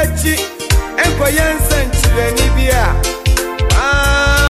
n'ekyi nkɔyɛ nsa.